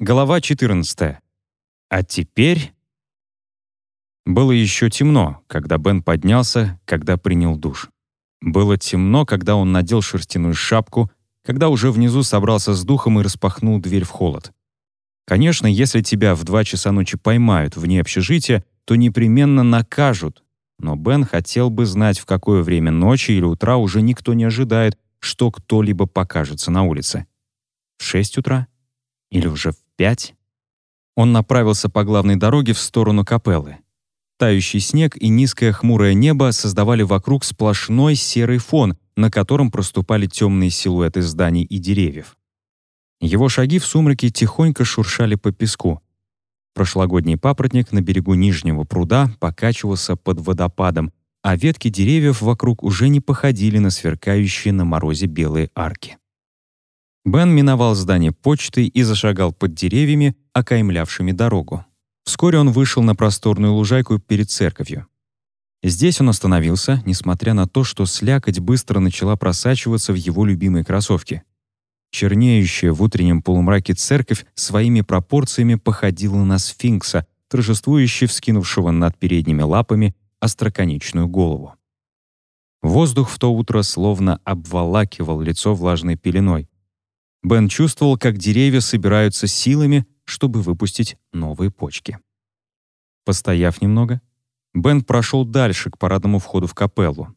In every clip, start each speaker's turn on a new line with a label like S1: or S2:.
S1: Глава 14. А теперь... Было еще темно, когда Бен поднялся, когда принял душ. Было темно, когда он надел шерстяную шапку, когда уже внизу собрался с духом и распахнул дверь в холод. Конечно, если тебя в два часа ночи поймают вне общежития, то непременно накажут. Но Бен хотел бы знать, в какое время ночи или утра уже никто не ожидает, что кто-либо покажется на улице. В шесть утра? Или уже в пять. Он направился по главной дороге в сторону капеллы. Тающий снег и низкое хмурое небо создавали вокруг сплошной серый фон, на котором проступали темные силуэты зданий и деревьев. Его шаги в сумраке тихонько шуршали по песку. Прошлогодний папоротник на берегу нижнего пруда покачивался под водопадом, а ветки деревьев вокруг уже не походили на сверкающие на морозе белые арки. Бен миновал здание почты и зашагал под деревьями, окаймлявшими дорогу. Вскоре он вышел на просторную лужайку перед церковью. Здесь он остановился, несмотря на то, что слякоть быстро начала просачиваться в его любимые кроссовки. Чернеющая в утреннем полумраке церковь своими пропорциями походила на сфинкса, торжествующе вскинувшего над передними лапами остроконечную голову. Воздух в то утро словно обволакивал лицо влажной пеленой. Бен чувствовал, как деревья собираются силами, чтобы выпустить новые почки. Постояв немного, Бен прошел дальше к парадному входу в капеллу.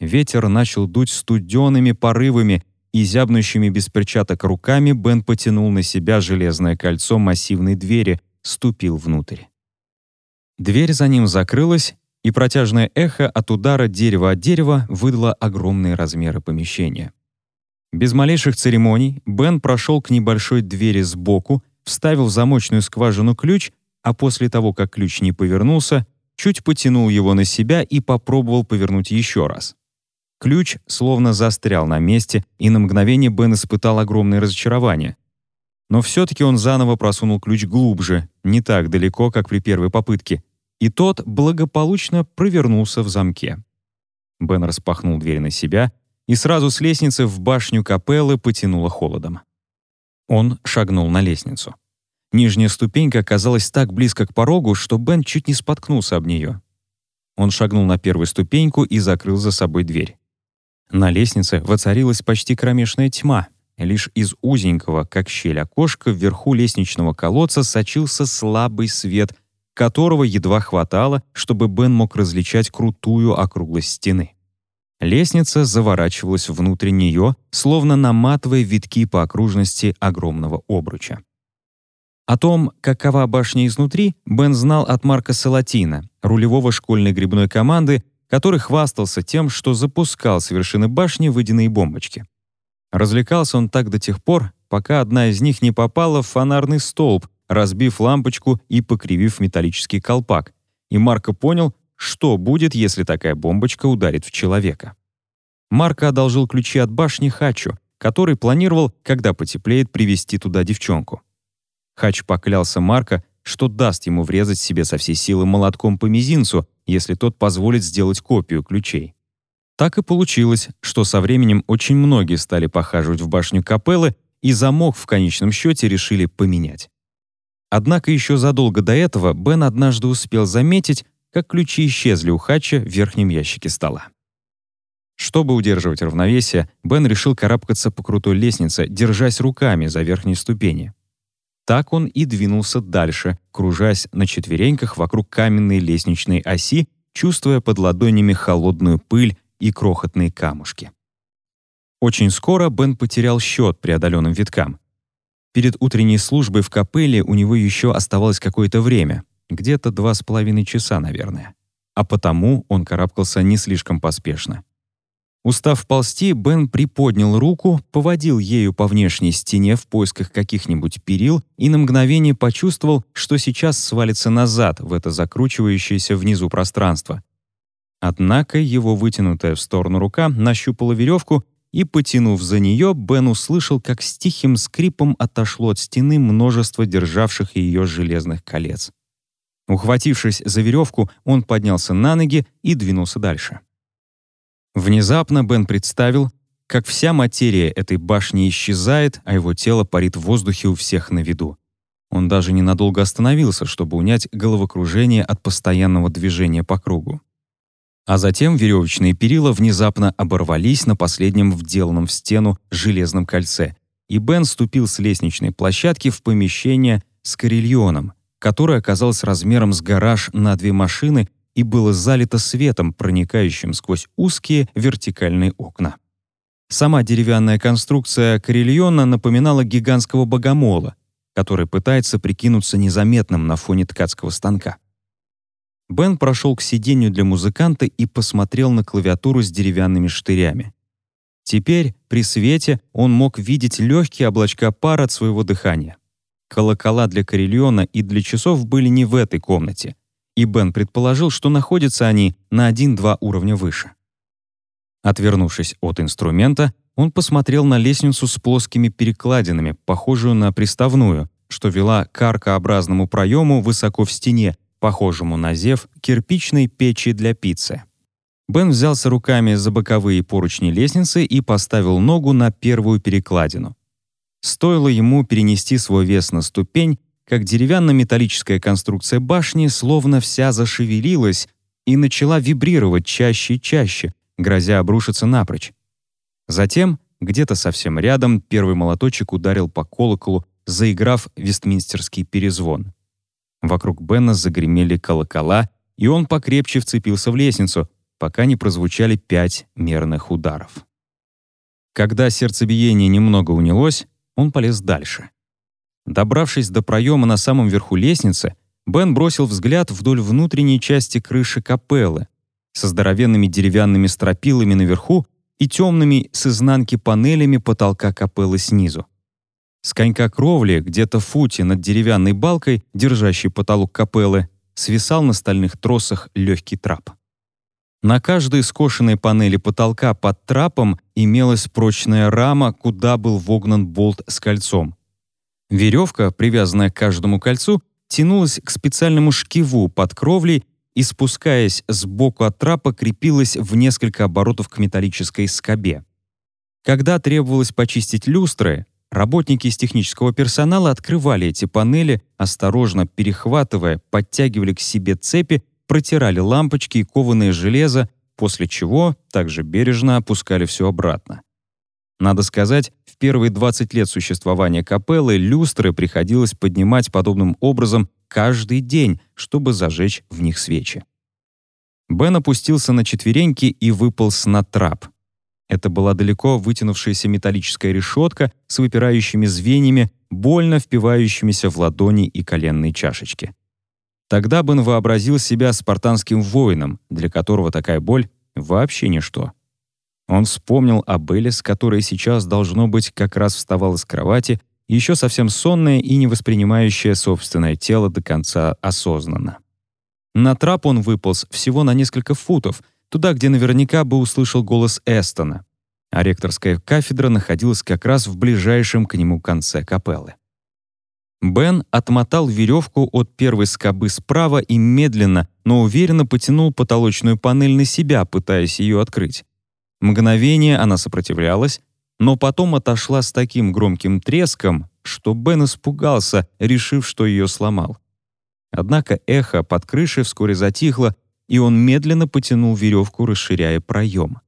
S1: Ветер начал дуть студенными порывами, и зябнущими без перчаток руками Бен потянул на себя железное кольцо массивной двери, ступил внутрь. Дверь за ним закрылась, и протяжное эхо от удара дерева от дерева выдало огромные размеры помещения. Без малейших церемоний Бен прошел к небольшой двери сбоку, вставил в замочную скважину ключ, а после того, как ключ не повернулся, чуть потянул его на себя и попробовал повернуть еще раз. Ключ словно застрял на месте, и на мгновение Бен испытал огромное разочарование. Но все-таки он заново просунул ключ глубже, не так далеко, как при первой попытке, и тот благополучно провернулся в замке. Бен распахнул дверь на себя и сразу с лестницы в башню капеллы потянуло холодом. Он шагнул на лестницу. Нижняя ступенька оказалась так близко к порогу, что Бен чуть не споткнулся об нее. Он шагнул на первую ступеньку и закрыл за собой дверь. На лестнице воцарилась почти кромешная тьма. Лишь из узенького, как щель окошка, вверху лестничного колодца сочился слабый свет, которого едва хватало, чтобы Бен мог различать крутую округлость стены. Лестница заворачивалась внутрь нее, словно наматывая витки по окружности огромного обруча. О том, какова башня изнутри, Бен знал от Марка Салатина, рулевого школьной грибной команды, который хвастался тем, что запускал с вершины башни водяные бомбочки. Развлекался он так до тех пор, пока одна из них не попала в фонарный столб, разбив лампочку и покривив металлический колпак, и Марко понял, что будет, если такая бомбочка ударит в человека. Марко одолжил ключи от башни Хачу, который планировал, когда потеплеет, привести туда девчонку. Хач поклялся Марко, что даст ему врезать себе со всей силы молотком по мизинцу, если тот позволит сделать копию ключей. Так и получилось, что со временем очень многие стали похаживать в башню капеллы, и замок в конечном счете решили поменять. Однако еще задолго до этого Бен однажды успел заметить, как ключи исчезли у Хача в верхнем ящике стола. Чтобы удерживать равновесие, Бен решил карабкаться по крутой лестнице, держась руками за верхние ступени. Так он и двинулся дальше, кружась на четвереньках вокруг каменной лестничной оси, чувствуя под ладонями холодную пыль и крохотные камушки. Очень скоро Бен потерял счет преодоленным виткам. Перед утренней службой в капелле у него еще оставалось какое-то время, где-то два с половиной часа, наверное. А потому он карабкался не слишком поспешно. Устав ползти, Бен приподнял руку, поводил ею по внешней стене в поисках каких-нибудь перил и на мгновение почувствовал, что сейчас свалится назад в это закручивающееся внизу пространство. Однако его вытянутая в сторону рука нащупала веревку, и, потянув за нее, Бен услышал, как с тихим скрипом отошло от стены множество державших ее железных колец. Ухватившись за веревку, он поднялся на ноги и двинулся дальше. Внезапно Бен представил, как вся материя этой башни исчезает, а его тело парит в воздухе у всех на виду. Он даже ненадолго остановился, чтобы унять головокружение от постоянного движения по кругу. А затем веревочные перила внезапно оборвались на последнем вделанном в стену железном кольце, и Бен ступил с лестничной площадки в помещение с карельоном, которое оказалось размером с гараж на две машины и было залито светом, проникающим сквозь узкие вертикальные окна. Сама деревянная конструкция карельона напоминала гигантского богомола, который пытается прикинуться незаметным на фоне ткацкого станка. Бен прошел к сиденью для музыканта и посмотрел на клавиатуру с деревянными штырями. Теперь, при свете, он мог видеть легкие облачка пара от своего дыхания. Колокола для карельона и для часов были не в этой комнате, и Бен предположил, что находятся они на один-два уровня выше. Отвернувшись от инструмента, он посмотрел на лестницу с плоскими перекладинами, похожую на приставную, что вела к аркообразному проему высоко в стене, похожему на зев кирпичной печи для пиццы. Бен взялся руками за боковые поручни лестницы и поставил ногу на первую перекладину. Стоило ему перенести свой вес на ступень, как деревянно-металлическая конструкция башни словно вся зашевелилась и начала вибрировать чаще и чаще, грозя обрушиться напрочь. Затем, где-то совсем рядом, первый молоточек ударил по колоколу, заиграв вестминстерский перезвон. Вокруг Бена загремели колокола, и он покрепче вцепился в лестницу, пока не прозвучали пять мерных ударов. Когда сердцебиение немного унялось, он полез дальше. Добравшись до проема на самом верху лестницы, Бен бросил взгляд вдоль внутренней части крыши капеллы со здоровенными деревянными стропилами наверху и темными с изнанки панелями потолка капеллы снизу. С конька кровли, где-то в футе над деревянной балкой, держащей потолок капеллы, свисал на стальных тросах легкий трап. На каждой скошенной панели потолка под трапом имелась прочная рама, куда был вогнан болт с кольцом. Веревка, привязанная к каждому кольцу, тянулась к специальному шкиву под кровлей и, спускаясь сбоку от трапа, крепилась в несколько оборотов к металлической скобе. Когда требовалось почистить люстры, Работники из технического персонала открывали эти панели, осторожно перехватывая, подтягивали к себе цепи, протирали лампочки и кованое железо, после чего также бережно опускали все обратно. Надо сказать, в первые 20 лет существования капеллы люстры приходилось поднимать подобным образом каждый день, чтобы зажечь в них свечи. Бен опустился на четвереньки и выполз на трап — это была далеко вытянувшаяся металлическая решетка с выпирающими звеньями, больно впивающимися в ладони и коленные чашечки. Тогда Бен вообразил себя спартанским воином, для которого такая боль — вообще ничто. Он вспомнил об Элис, которая сейчас, должно быть, как раз вставала с кровати, еще совсем сонная и не воспринимающая собственное тело до конца осознанно. На трап он выполз всего на несколько футов — туда, где наверняка бы услышал голос Эстона, а ректорская кафедра находилась как раз в ближайшем к нему конце капеллы. Бен отмотал веревку от первой скобы справа и медленно, но уверенно потянул потолочную панель на себя, пытаясь ее открыть. Мгновение она сопротивлялась, но потом отошла с таким громким треском, что Бен испугался, решив, что ее сломал. Однако эхо под крышей вскоре затихло, и он медленно потянул веревку, расширяя проем.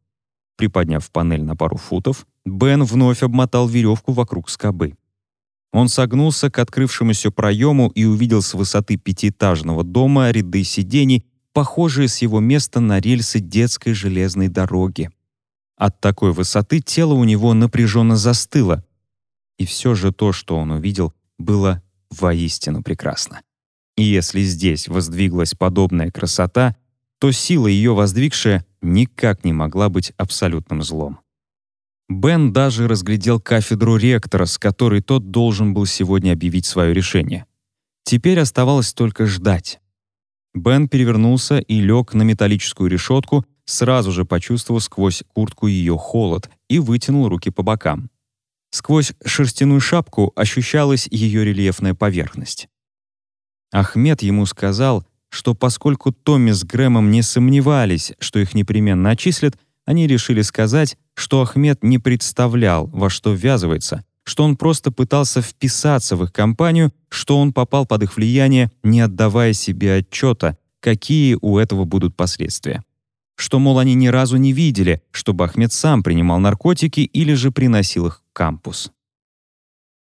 S1: Приподняв панель на пару футов, Бен вновь обмотал веревку вокруг скобы. Он согнулся к открывшемуся проему и увидел с высоты пятиэтажного дома ряды сидений, похожие с его места на рельсы детской железной дороги. От такой высоты тело у него напряженно застыло. И все же то, что он увидел, было воистину прекрасно. И если здесь воздвиглась подобная красота — то сила ее воздвигшая никак не могла быть абсолютным злом. Бен даже разглядел кафедру ректора, с которой тот должен был сегодня объявить свое решение. Теперь оставалось только ждать. Бен перевернулся и лег на металлическую решетку, сразу же почувствовав сквозь куртку ее холод, и вытянул руки по бокам. Сквозь шерстяную шапку ощущалась ее рельефная поверхность. Ахмед ему сказал, что поскольку Томми с Грэмом не сомневались, что их непременно отчислят, они решили сказать, что Ахмед не представлял, во что ввязывается, что он просто пытался вписаться в их компанию, что он попал под их влияние, не отдавая себе отчета, какие у этого будут последствия. Что, мол, они ни разу не видели, чтобы Ахмед сам принимал наркотики или же приносил их в кампус.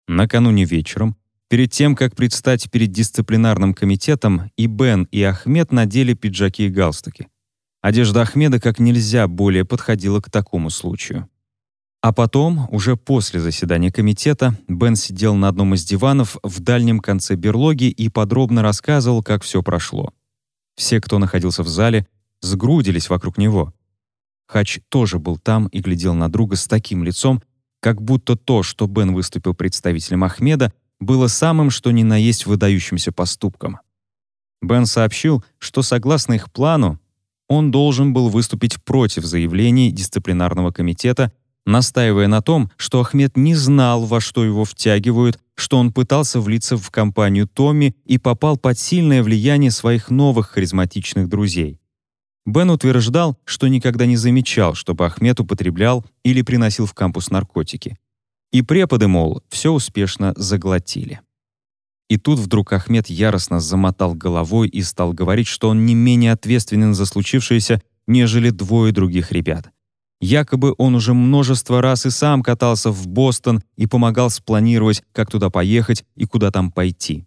S1: Накануне вечером, перед тем, как предстать перед дисциплинарным комитетом, и Бен, и Ахмед надели пиджаки и галстуки. Одежда Ахмеда как нельзя более подходила к такому случаю. А потом, уже после заседания комитета, Бен сидел на одном из диванов в дальнем конце берлоги и подробно рассказывал, как все прошло. Все, кто находился в зале, сгрудились вокруг него. Хач тоже был там и глядел на друга с таким лицом, как будто то, что Бен выступил представителем Ахмеда, было самым что ни на есть выдающимся поступком. Бен сообщил, что согласно их плану, он должен был выступить против заявлений дисциплинарного комитета, настаивая на том, что Ахмед не знал, во что его втягивают, что он пытался влиться в компанию Томми и попал под сильное влияние своих новых харизматичных друзей. Бен утверждал, что никогда не замечал, чтобы Ахмед употреблял или приносил в кампус наркотики. И преподы, мол, все успешно заглотили. И тут вдруг Ахмед яростно замотал головой и стал говорить, что он не менее ответственен за случившееся, нежели двое других ребят. Якобы он уже множество раз и сам катался в Бостон и помогал спланировать, как туда поехать и куда там пойти.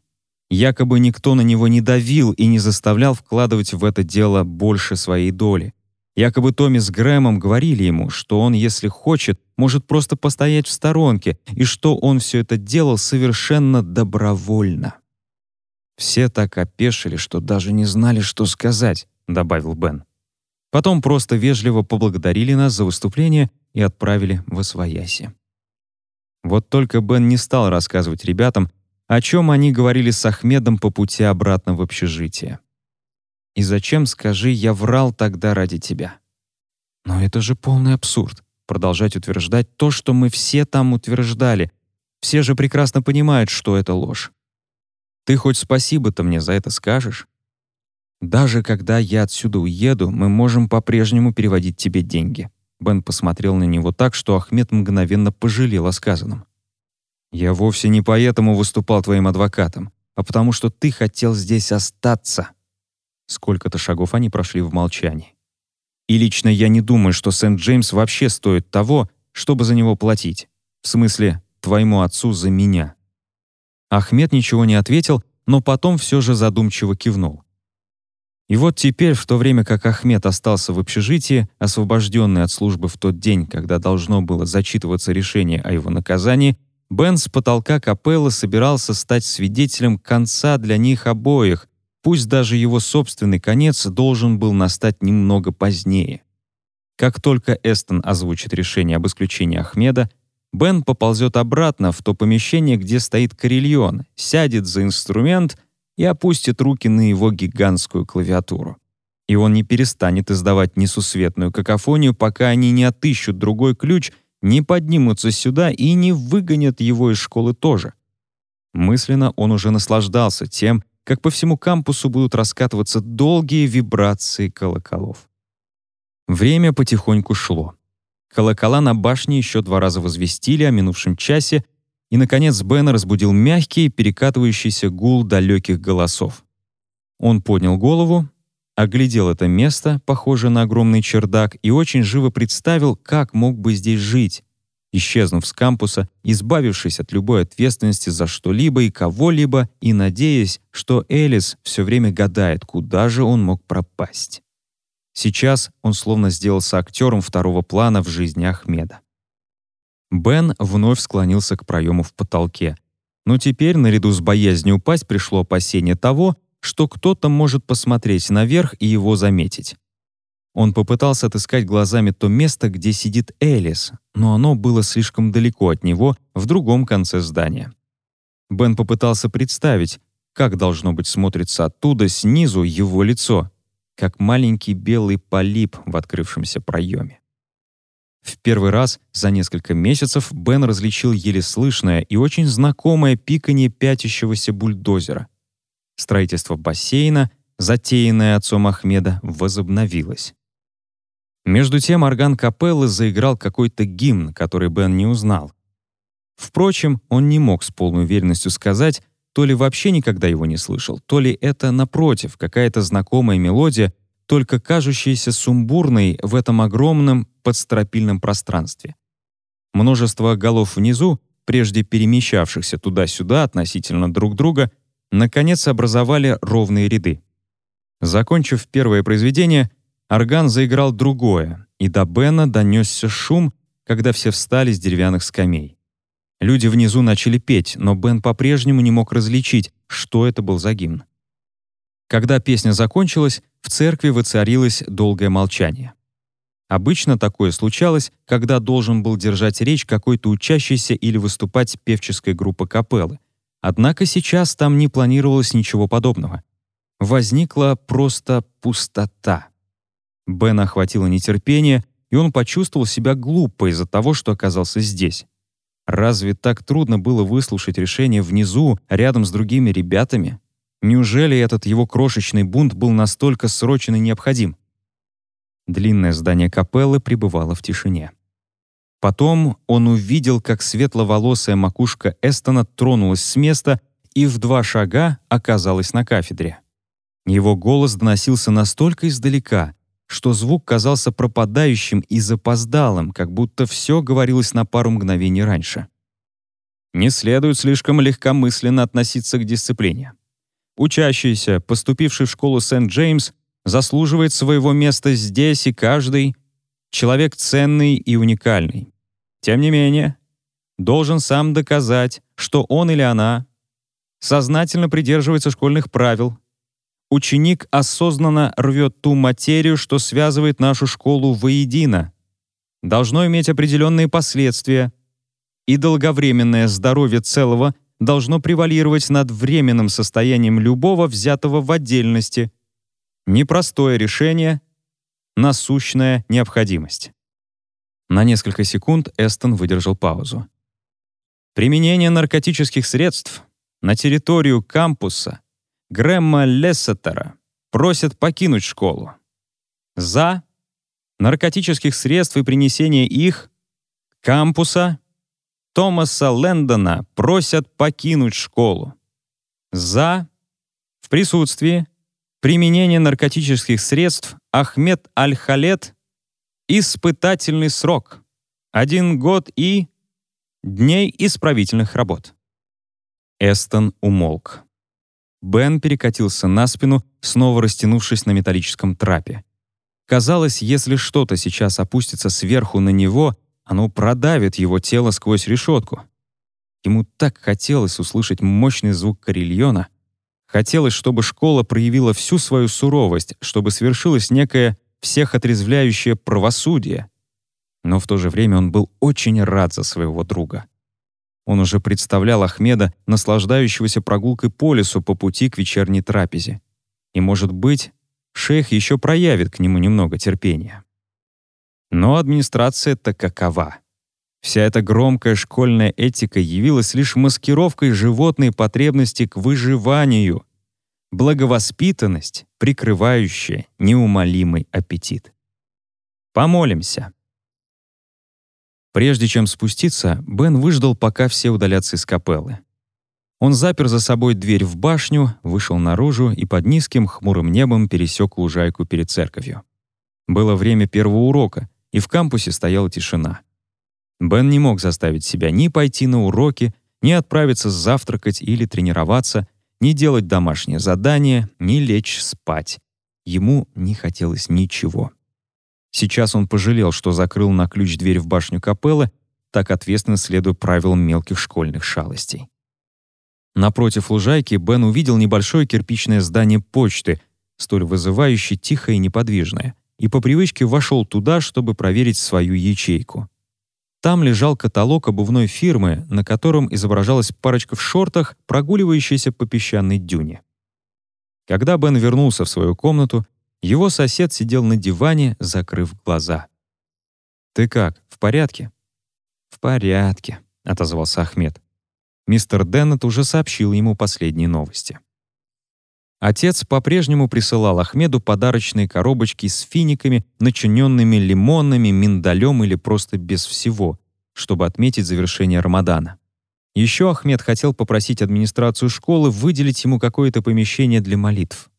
S1: Якобы никто на него не давил и не заставлял вкладывать в это дело больше своей доли. Якобы Томми с Грэмом говорили ему, что он, если хочет, может просто постоять в сторонке, и что он все это делал совершенно добровольно. «Все так опешили, что даже не знали, что сказать», — добавил Бен. Потом просто вежливо поблагодарили нас за выступление и отправили в Освояси. Вот только Бен не стал рассказывать ребятам, о чем они говорили с Ахмедом по пути обратно в общежитие. И зачем, скажи, я врал тогда ради тебя? Но это же полный абсурд. Продолжать утверждать то, что мы все там утверждали. Все же прекрасно понимают, что это ложь. Ты хоть спасибо-то мне за это скажешь? Даже когда я отсюда уеду, мы можем по-прежнему переводить тебе деньги. Бен посмотрел на него так, что Ахмед мгновенно пожалел о сказанном. «Я вовсе не поэтому выступал твоим адвокатом, а потому что ты хотел здесь остаться», Сколько-то шагов они прошли в молчании. И лично я не думаю, что Сент-Джеймс вообще стоит того, чтобы за него платить. В смысле, твоему отцу за меня. Ахмед ничего не ответил, но потом все же задумчиво кивнул. И вот теперь, в то время как Ахмед остался в общежитии, освобожденный от службы в тот день, когда должно было зачитываться решение о его наказании, Бен с потолка капеллы собирался стать свидетелем конца для них обоих, Пусть даже его собственный конец должен был настать немного позднее. Как только Эстон озвучит решение об исключении Ахмеда, Бен поползет обратно в то помещение, где стоит карельон, сядет за инструмент и опустит руки на его гигантскую клавиатуру. И он не перестанет издавать несусветную какофонию, пока они не отыщут другой ключ, не поднимутся сюда и не выгонят его из школы тоже. Мысленно он уже наслаждался тем, как по всему кампусу будут раскатываться долгие вибрации колоколов. Время потихоньку шло. Колокола на башне еще два раза возвестили о минувшем часе, и, наконец, Бена разбудил мягкий, перекатывающийся гул далеких голосов. Он поднял голову, оглядел это место, похожее на огромный чердак, и очень живо представил, как мог бы здесь жить, исчезнув с кампуса, избавившись от любой ответственности за что-либо и кого-либо и надеясь, что Элис все время гадает, куда же он мог пропасть. Сейчас он словно сделался актером второго плана в жизни Ахмеда. Бен вновь склонился к проему в потолке. Но теперь, наряду с боязнью упасть, пришло опасение того, что кто-то может посмотреть наверх и его заметить. Он попытался отыскать глазами то место, где сидит Элис, но оно было слишком далеко от него, в другом конце здания. Бен попытался представить, как должно быть смотрится оттуда снизу его лицо, как маленький белый полип в открывшемся проеме. В первый раз за несколько месяцев Бен различил еле слышное и очень знакомое пиканье пятящегося бульдозера. Строительство бассейна, затеянное отцом Ахмеда, возобновилось. Между тем орган капеллы заиграл какой-то гимн, который Бен не узнал. Впрочем, он не мог с полной уверенностью сказать, то ли вообще никогда его не слышал, то ли это, напротив, какая-то знакомая мелодия, только кажущаяся сумбурной в этом огромном подстропильном пространстве. Множество голов внизу, прежде перемещавшихся туда-сюда относительно друг друга, наконец образовали ровные ряды. Закончив первое произведение, орган заиграл другое, и до Бена донесся шум, когда все встали с деревянных скамей. Люди внизу начали петь, но Бен по-прежнему не мог различить, что это был за гимн. Когда песня закончилась, в церкви воцарилось долгое молчание. Обычно такое случалось, когда должен был держать речь какой-то учащийся или выступать певческая группа капеллы. Однако сейчас там не планировалось ничего подобного. Возникла просто пустота. Бена охватило нетерпение, и он почувствовал себя глупо из-за того, что оказался здесь. Разве так трудно было выслушать решение внизу, рядом с другими ребятами? Неужели этот его крошечный бунт был настолько срочен и необходим? Длинное здание капеллы пребывало в тишине. Потом он увидел, как светловолосая макушка Эстона тронулась с места и в два шага оказалась на кафедре. Его голос доносился настолько издалека, что звук казался пропадающим и запоздалым, как будто все говорилось на пару мгновений раньше. Не следует слишком легкомысленно относиться к дисциплине. Учащийся, поступивший в школу Сент-Джеймс, заслуживает своего места здесь, и каждый — человек ценный и уникальный. Тем не менее, должен сам доказать, что он или она сознательно придерживается школьных правил, ученик осознанно рвет ту материю, что связывает нашу школу воедино, должно иметь определенные последствия, и долговременное здоровье целого должно превалировать над временным состоянием любого взятого в отдельности. Непростое решение, насущная необходимость. На несколько секунд Эстон выдержал паузу. Применение наркотических средств на территорию кампуса Грэмма Лессетера просят покинуть школу. За наркотических средств и принесение их кампуса Томаса Лэндона просят покинуть школу. За в присутствии применения наркотических средств Ахмед Аль-Халет испытательный срок один год и дней исправительных работ. Эстон умолк. Бен перекатился на спину, снова растянувшись на металлическом трапе. Казалось, если что-то сейчас опустится сверху на него, оно продавит его тело сквозь решетку. Ему так хотелось услышать мощный звук карельона. Хотелось, чтобы школа проявила всю свою суровость, чтобы свершилось некое всех отрезвляющее правосудие. Но в то же время он был очень рад за своего друга. Он уже представлял Ахмеда, наслаждающегося прогулкой по лесу по пути к вечерней трапезе. И, может быть, шейх еще проявит к нему немного терпения. Но администрация-то какова? Вся эта громкая школьная этика явилась лишь маскировкой животной потребности к выживанию, благовоспитанность, прикрывающая неумолимый аппетит. Помолимся. Прежде чем спуститься, Бен выждал, пока все удалятся из капеллы. Он запер за собой дверь в башню, вышел наружу и под низким хмурым небом пересек лужайку перед церковью. Было время первого урока, и в кампусе стояла тишина. Бен не мог заставить себя ни пойти на уроки, ни отправиться завтракать или тренироваться, ни делать домашнее задание, ни лечь спать. Ему не хотелось ничего. Сейчас он пожалел, что закрыл на ключ дверь в башню капеллы, так ответственно следуя правилам мелких школьных шалостей. Напротив лужайки Бен увидел небольшое кирпичное здание почты, столь вызывающе тихое и неподвижное, и по привычке вошел туда, чтобы проверить свою ячейку. Там лежал каталог обувной фирмы, на котором изображалась парочка в шортах, прогуливающаяся по песчаной дюне. Когда Бен вернулся в свою комнату, его сосед сидел на диване, закрыв глаза. «Ты как, в порядке?» «В порядке», — отозвался Ахмед. Мистер Деннет уже сообщил ему последние новости. Отец по-прежнему присылал Ахмеду подарочные коробочки с финиками, начиненными лимонами, миндалем или просто без всего, чтобы отметить завершение Рамадана. Еще Ахмед хотел попросить администрацию школы выделить ему какое-то помещение для молитв.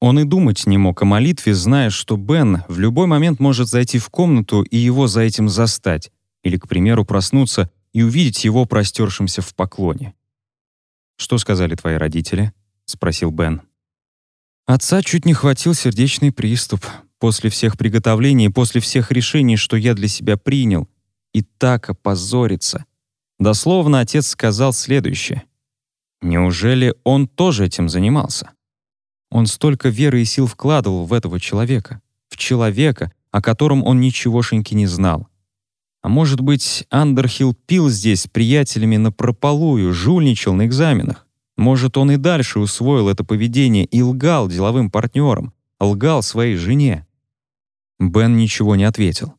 S1: Он и думать не мог о молитве, зная, что Бен в любой момент может зайти в комнату и его за этим застать, или, к примеру, проснуться и увидеть его простершимся в поклоне. «Что сказали твои родители?» — спросил Бен. Отца чуть не хватил сердечный приступ после всех приготовлений, после всех решений, что я для себя принял, и так опозориться. Дословно отец сказал следующее. Неужели он тоже этим занимался? Он столько веры и сил вкладывал в этого человека, в человека, о котором он ничегошеньки не знал. А может быть, Андерхилл пил здесь с приятелями напропалую, жульничал на экзаменах. Может, он и дальше усвоил это поведение и лгал деловым партнерам, лгал своей жене. Бен ничего не ответил.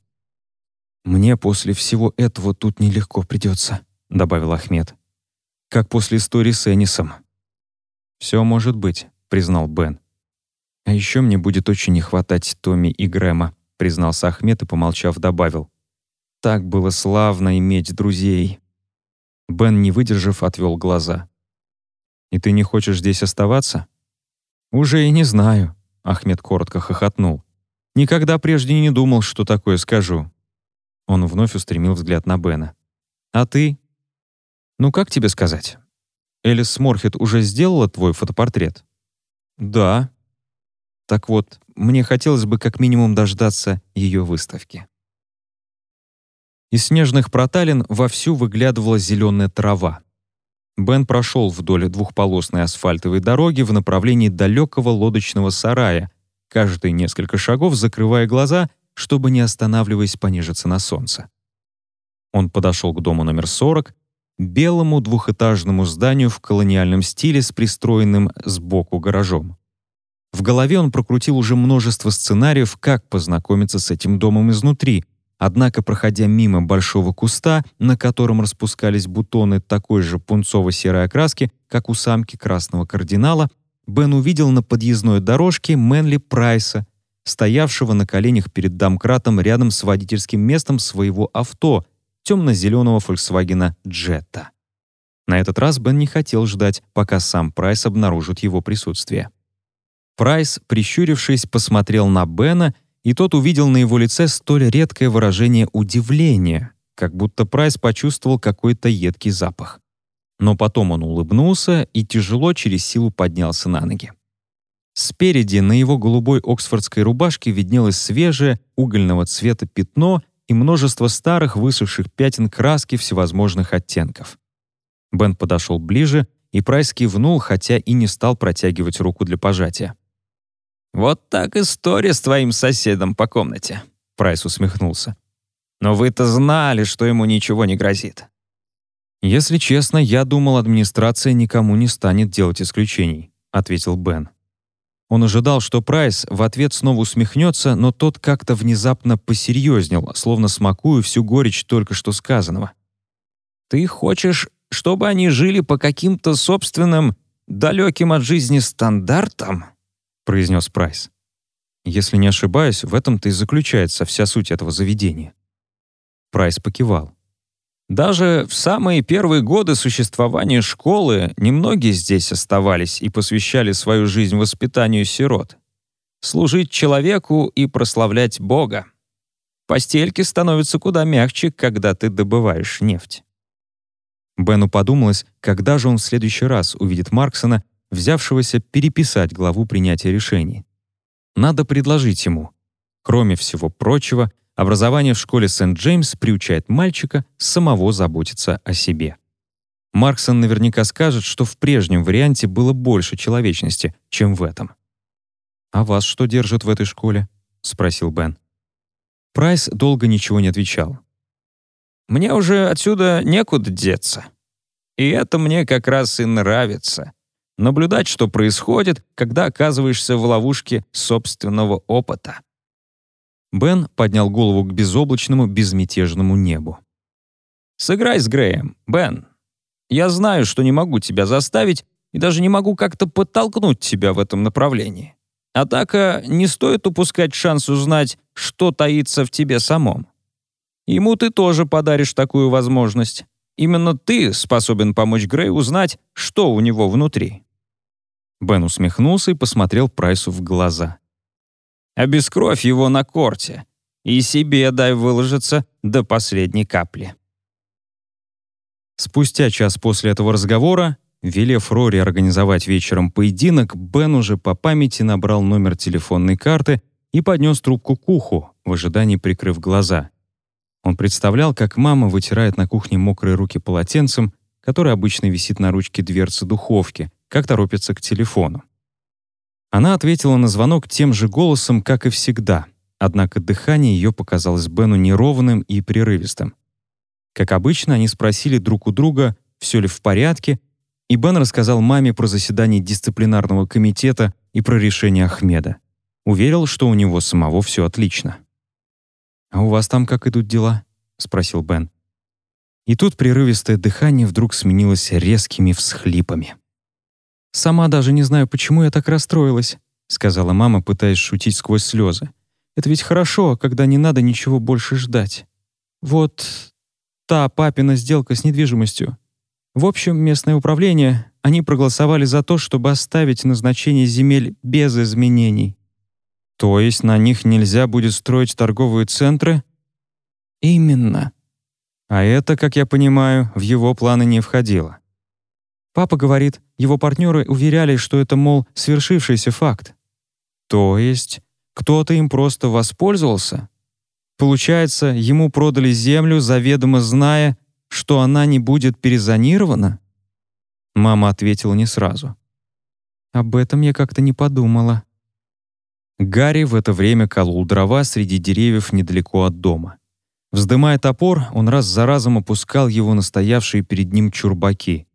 S1: «Мне после всего этого тут нелегко придется», — добавил Ахмед. «Как после истории с Энисом». «Все может быть», — признал Бен. «А еще мне будет очень не хватать Томми и Грэма», — признался Ахмед и, помолчав, добавил. «Так было славно иметь друзей». Бен, не выдержав, отвел глаза. «И ты не хочешь здесь оставаться?» «Уже и не знаю», — Ахмед коротко хохотнул. «Никогда прежде не думал, что такое скажу». Он вновь устремил взгляд на Бена. «А ты?» «Ну, как тебе сказать? Элис Морхет уже сделала твой фотопортрет?» Да. Так вот, мне хотелось бы как минимум дождаться ее выставки. Из снежных проталин вовсю выглядывала зеленая трава. Бен прошел вдоль двухполосной асфальтовой дороги в направлении далекого лодочного сарая, каждые несколько шагов закрывая глаза, чтобы не останавливаясь понежиться на солнце. Он подошел к дому номер 40, белому двухэтажному зданию в колониальном стиле с пристроенным сбоку гаражом. В голове он прокрутил уже множество сценариев, как познакомиться с этим домом изнутри, однако, проходя мимо большого куста, на котором распускались бутоны такой же пунцово-серой окраски, как у самки красного кардинала, Бен увидел на подъездной дорожке Мэнли Прайса, стоявшего на коленях перед домкратом рядом с водительским местом своего авто — темно-зеленого Volkswagen Jetta. На этот раз Бен не хотел ждать, пока сам Прайс обнаружит его присутствие. Прайс, прищурившись, посмотрел на Бена, и тот увидел на его лице столь редкое выражение удивления, как будто Прайс почувствовал какой-то едкий запах. Но потом он улыбнулся и тяжело через силу поднялся на ноги. Спереди на его голубой оксфордской рубашке виднелось свежее, угольного цвета пятно и множество старых высохших пятен краски всевозможных оттенков. Бен подошел ближе, и Прайс кивнул, хотя и не стал протягивать руку для пожатия. «Вот так история с твоим соседом по комнате», — Прайс усмехнулся. «Но вы-то знали, что ему ничего не грозит». «Если честно, я думал, администрация никому не станет делать исключений», — ответил Бен. Он ожидал, что Прайс в ответ снова усмехнется, но тот как-то внезапно посерьезнел, словно смакуя всю горечь только что сказанного. «Ты хочешь, чтобы они жили по каким-то собственным, далеким от жизни стандартам?» — произнес Прайс. «Если не ошибаюсь, в этом-то и заключается вся суть этого заведения». Прайс покивал. Даже в самые первые годы существования школы немногие здесь оставались и посвящали свою жизнь воспитанию сирот. Служить человеку и прославлять Бога. Постельки становятся куда мягче, когда ты добываешь нефть. Бену подумалось, когда же он в следующий раз увидит Марксона, взявшегося переписать главу принятия решений. Надо предложить ему. Кроме всего прочего, Образование в школе Сент-Джеймс приучает мальчика самого заботиться о себе. Марксон наверняка скажет, что в прежнем варианте было больше человечности, чем в этом. «А вас что держит в этой школе?» — спросил Бен. Прайс долго ничего не отвечал. «Мне уже отсюда некуда деться. И это мне как раз и нравится. Наблюдать, что происходит, когда оказываешься в ловушке собственного опыта. Бен поднял голову к безоблачному, безмятежному небу. «Сыграй с Греем, Бен. Я знаю, что не могу тебя заставить и даже не могу как-то подтолкнуть тебя в этом направлении. Однако не стоит упускать шанс узнать, что таится в тебе самом. Ему ты тоже подаришь такую возможность.
S2: Именно ты способен помочь Грей узнать, что у него внутри».
S1: Бен усмехнулся и посмотрел Прайсу в глаза.
S2: «Обескровь его на корте, и себе дай выложиться до последней капли».
S1: Спустя час после этого разговора, велев Рори организовать вечером поединок, Бен уже по памяти набрал номер телефонной карты и поднес трубку к уху, в ожидании прикрыв глаза. Он представлял, как мама вытирает на кухне мокрые руки полотенцем, которое обычно висит на ручке дверцы духовки, как торопится к телефону. Она ответила на звонок тем же голосом, как и всегда, однако дыхание ее показалось Бену неровным и прерывистым. Как обычно, они спросили друг у друга, все ли в порядке, и Бен рассказал маме про заседание дисциплинарного комитета и про решение Ахмеда. Уверил, что у него самого все отлично. «А у вас там как идут дела?» — спросил Бен. И тут прерывистое дыхание вдруг сменилось резкими всхлипами. «Сама даже не знаю, почему я так расстроилась», — сказала мама, пытаясь шутить сквозь слезы. «Это ведь хорошо, когда не надо ничего больше ждать. Вот та папина сделка с недвижимостью. В общем, местное управление, они проголосовали за то, чтобы оставить назначение земель без изменений. То есть на них нельзя будет строить торговые центры? Именно. А это, как я понимаю, в его планы не входило. Папа говорит, его партнеры уверяли, что это, мол, свершившийся факт. То есть кто-то им просто воспользовался? Получается, ему продали землю, заведомо зная, что она не будет перезонирована? Мама ответила не сразу. Об этом я как-то не подумала. Гарри в это время колол дрова среди деревьев недалеко от дома. Вздымая топор, он раз за разом опускал его на стоявшие перед ним чурбаки.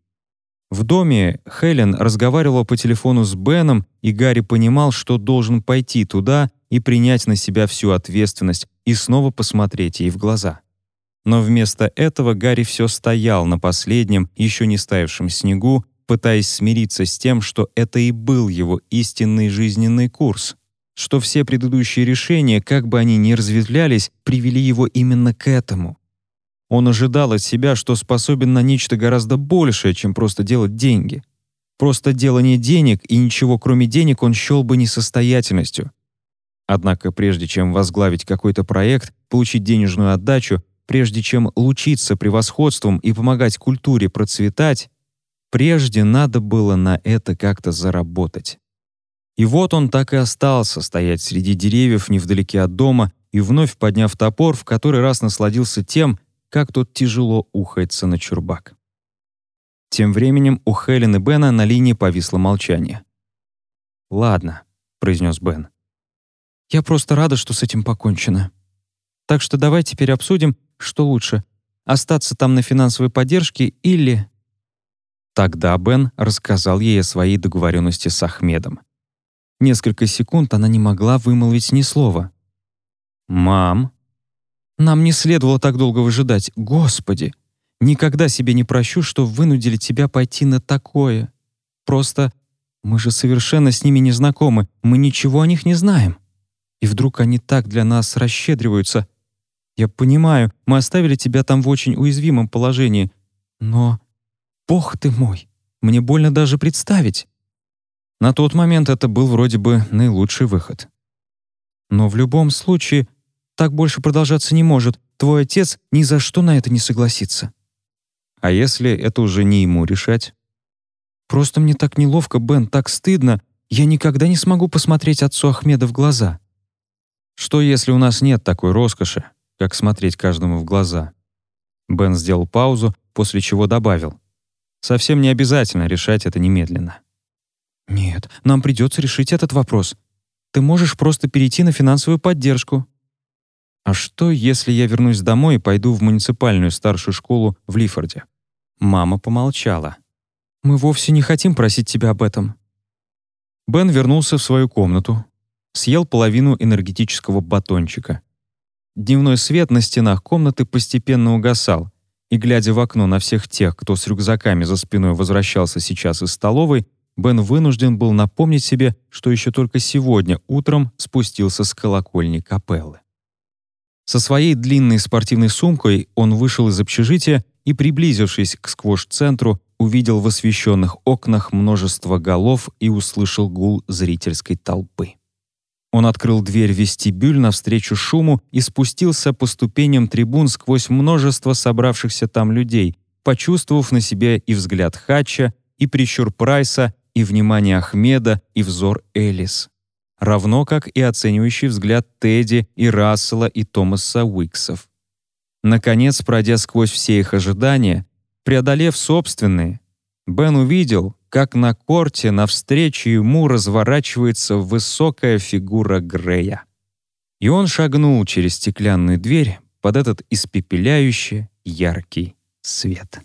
S1: В доме Хелен разговаривала по телефону с Беном, и Гарри понимал, что должен пойти туда и принять на себя всю ответственность и снова посмотреть ей в глаза. Но вместо этого Гарри все стоял на последнем, еще не ставившем снегу, пытаясь смириться с тем, что это и был его истинный жизненный курс — что все предыдущие решения, как бы они ни разветвлялись, привели его именно к этому. Он ожидал от себя, что способен на нечто гораздо большее, чем просто делать деньги. Просто делание денег и ничего кроме денег он счел бы несостоятельностью. Однако прежде чем возглавить какой-то проект, получить денежную отдачу, прежде чем лучиться превосходством и помогать культуре процветать, прежде надо было на это как-то заработать. И вот он так и остался стоять среди деревьев невдалеке от дома и, вновь подняв топор, в который раз насладился тем, как тот тяжело ухается на чурбак. Тем временем у Хелен и Бена на линии повисло молчание. «Ладно», — произнес Бен. «Я просто рада, что с этим покончено. Так что давай теперь обсудим, что лучше — остаться там на финансовой поддержке или...» Тогда Бен рассказал ей о своей договоренности с Ахмедом. Несколько секунд она не могла вымолвить ни слова. «Мам!» «Нам не следовало так долго выжидать. Господи! Никогда себе не прощу, что вынудили тебя пойти на такое. Просто мы же совершенно с ними не знакомы, мы ничего о них не знаем. И вдруг они так для нас расщедриваются. Я понимаю, мы оставили тебя там в очень уязвимом положении, но... Бог ты мой! Мне больно даже представить. На тот момент это был вроде бы наилучший выход. Но в любом случае так больше продолжаться не может. Твой отец ни за что на это не согласится. А если это уже не ему решать? Просто мне так неловко, Бен, так стыдно. Я никогда не смогу посмотреть отцу Ахмеда в глаза. Что если у нас нет такой роскоши, как смотреть каждому в глаза? Бен сделал паузу, после чего добавил. Совсем не обязательно решать это немедленно. «Нет, нам придется решить этот вопрос. Ты можешь просто перейти на финансовую поддержку». «А что, если я вернусь домой и пойду в муниципальную старшую школу в Лифорде?» Мама помолчала. «Мы вовсе не хотим просить тебя об этом». Бен вернулся в свою комнату, съел половину энергетического батончика. Дневной свет на стенах комнаты постепенно угасал, и, глядя в окно на всех тех, кто с рюкзаками за спиной возвращался сейчас из столовой, Бен вынужден был напомнить себе, что еще только сегодня утром спустился с колокольни капеллы. Со своей длинной спортивной сумкой он вышел из общежития и, приблизившись к сквош-центру, увидел в освещенных окнах множество голов и услышал гул зрительской толпы. Он открыл дверь вестибюль навстречу шуму и спустился по ступеням трибун сквозь множество собравшихся там людей, почувствовав на себе и взгляд Хача, и прищур Прайса, и внимание Ахмеда, и взор Элис. Равно как и оценивающий взгляд Тедди и Рассела и Томаса Уиксов. Наконец, пройдя сквозь все их ожидания, преодолев собственные, Бен увидел, как на корте навстречу ему разворачивается высокая фигура Грея. И он шагнул через стеклянную дверь под этот испепеляющий яркий свет.